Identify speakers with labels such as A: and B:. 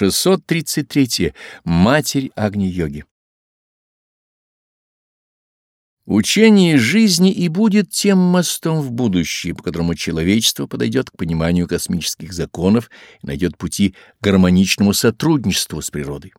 A: 633. Матерь Агни-йоги Учение жизни и будет тем мостом в будущее, по которому человечество подойдет к пониманию космических законов и найдет пути к гармоничному сотрудничеству с природой.